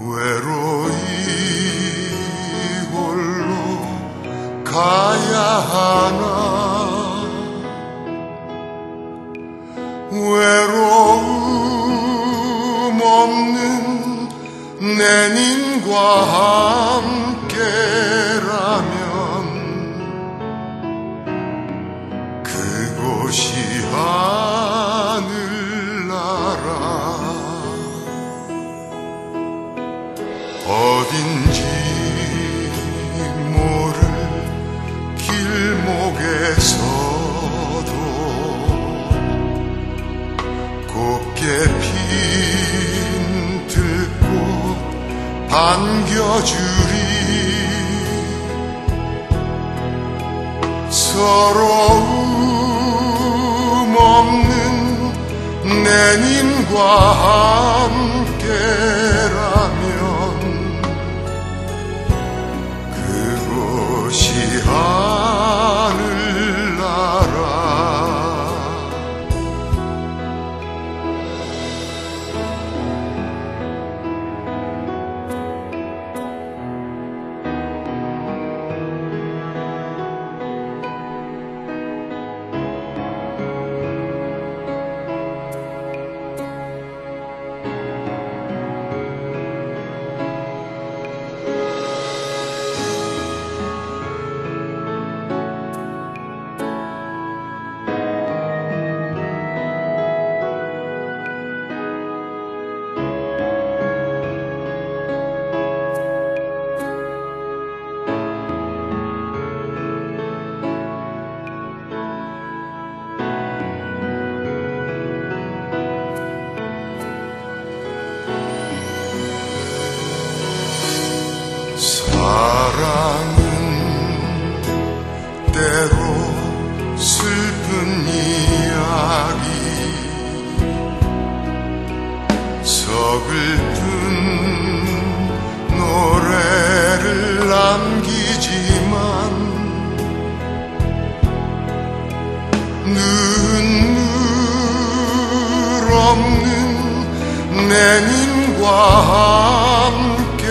외로이 홀로 가야 하나? 외로움 없는 내님과 함께라면 그곳이 하 길목에서도 곱게 핀 들꽃 반겨주리. 서러움 없는 내님과 함께 서글픈 노래를 남기지만 눈물 없는 내님과 함께